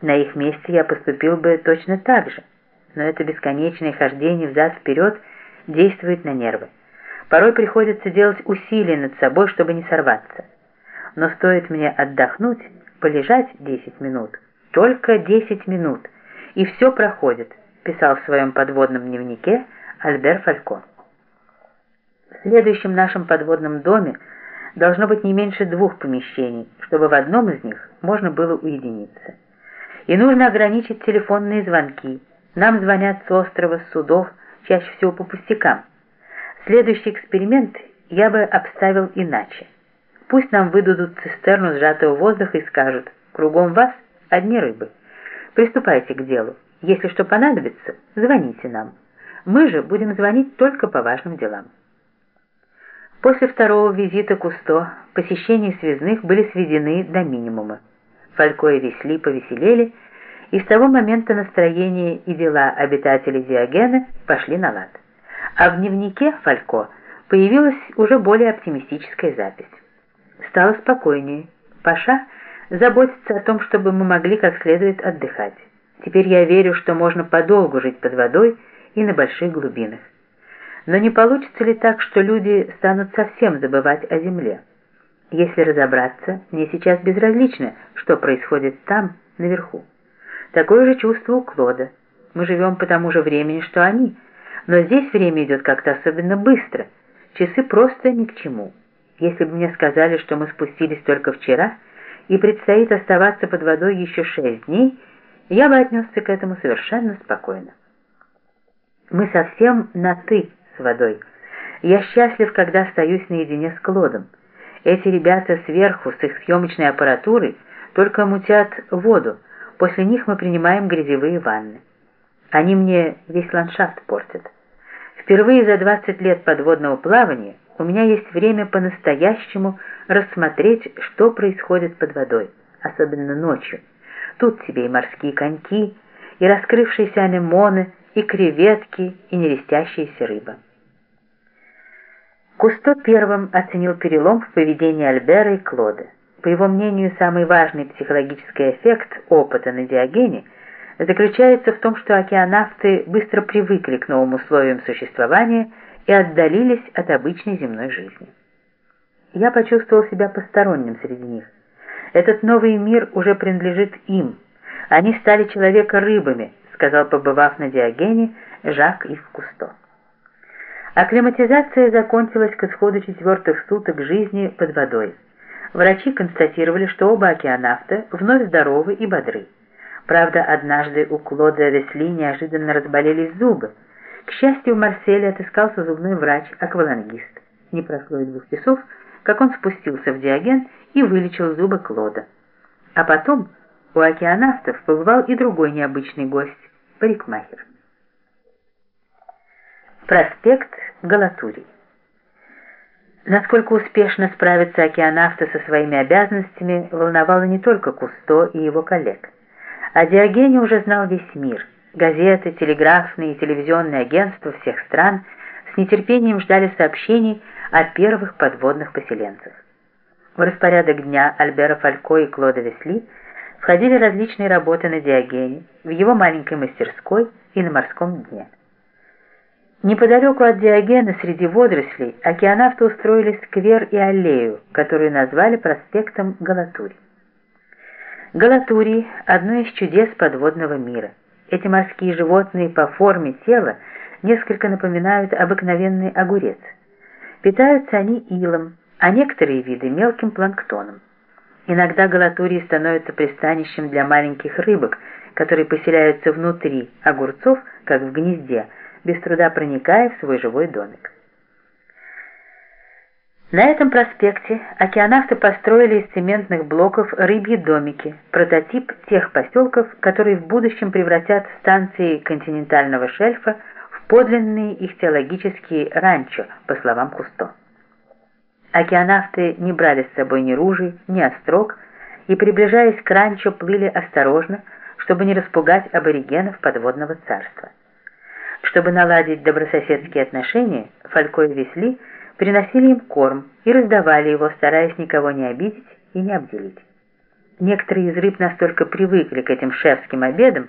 На их месте я поступил бы точно так же, но это бесконечное хождение взад-вперед действует на нервы. Порой приходится делать усилия над собой, чтобы не сорваться. Но стоит мне отдохнуть, полежать 10 минут, только 10 минут, и все проходит, писал в своем подводном дневнике Альбер Фалько. В следующем нашем подводном доме должно быть не меньше двух помещений, чтобы в одном из них можно было уединиться. И нужно ограничить телефонные звонки. Нам звонят с острова, с судов, чаще всего по пустякам. Следующий эксперимент я бы обставил иначе. Пусть нам выдадут цистерну сжатого воздуха и скажут, кругом вас одни рыбы. Приступайте к делу. Если что понадобится, звоните нам. Мы же будем звонить только по важным делам. После второго визита Кусто посещения связных были сведены до минимума. Фалько и Весли повеселели, и с того момента настроение и дела обитателей Диогена пошли на лад. А в дневнике Фалько появилась уже более оптимистическая запись. Стало спокойнее. Паша заботится о том, чтобы мы могли как следует отдыхать. Теперь я верю, что можно подолгу жить под водой и на больших глубинах. Но не получится ли так, что люди станут совсем забывать о земле? Если разобраться, мне сейчас безразлично, что происходит там, наверху. Такое же чувство у Клода. Мы живем по тому же времени, что они, но здесь время идет как-то особенно быстро. Часы просто ни к чему. Если бы мне сказали, что мы спустились только вчера, и предстоит оставаться под водой еще шесть дней, я бы отнесся к этому совершенно спокойно. Мы совсем на «ты», с водой. Я счастлив, когда остаюсь наедине с Клодом. Эти ребята сверху с их съемочной аппаратурой только мутят воду, после них мы принимаем грязевые ванны. Они мне весь ландшафт портят. Впервые за 20 лет подводного плавания у меня есть время по-настоящему рассмотреть, что происходит под водой, особенно ночью. Тут тебе и морские коньки, и раскрывшиеся анемоны, и креветки, и нерестящаяся рыба. Кусто первым оценил перелом в поведении Альбера и Клода. По его мнению, самый важный психологический эффект опыта на Диогене заключается в том, что океанавты быстро привыкли к новым условиям существования и отдалились от обычной земной жизни. Я почувствовал себя посторонним среди них. Этот новый мир уже принадлежит им. Они стали человека-рыбами, сказал, побывав на Диогене, Жак Ив Кусто. Акклиматизация закончилась к исходу четвертых суток жизни под водой. Врачи констатировали, что оба океанавта вновь здоровы и бодры. Правда, однажды у Клода Весли неожиданно разболелись зубы. К счастью, в Марселе отыскался зубной врач-аквалангист. Не прошло и двух часов, как он спустился в Диоген и вылечил зубы Клода. А потом у океанавтов побывал и другой необычный гость – парикмахер. Проспект Галатурий. Насколько успешно справятся океанавты со своими обязанностями, волновало не только Кусто и его коллег. О Диогене уже знал весь мир. Газеты, телеграфные и телевизионные агентства всех стран с нетерпением ждали сообщений о первых подводных поселенцах. В распорядок дня Альбера Фалько и Клода Весли входили различные работы на Диогене, в его маленькой мастерской и на морском дне. Неподалеку от Диогена, среди водорослей, океанавты устроили сквер и аллею, которую назвали проспектом Галатурий. Галатурий – одно из чудес подводного мира. Эти морские животные по форме тела несколько напоминают обыкновенный огурец. Питаются они илом, а некоторые виды – мелким планктоном. Иногда галатурии становятся пристанищем для маленьких рыбок, которые поселяются внутри огурцов, как в гнезде – без труда проникая в свой живой домик. На этом проспекте океанавты построили из цементных блоков рыбьи домики, прототип тех поселков, которые в будущем превратят станции континентального шельфа в подлинные их теологические ранчо, по словам Кусто. Океанавты не брали с собой ни ружей, ни острог, и, приближаясь к ранчо, плыли осторожно, чтобы не распугать аборигенов подводного царства. Чтобы наладить добрососедские отношения, Фалько и Весли приносили им корм и раздавали его, стараясь никого не обидеть и не обделить. Некоторые из рыб настолько привыкли к этим шефским обедам,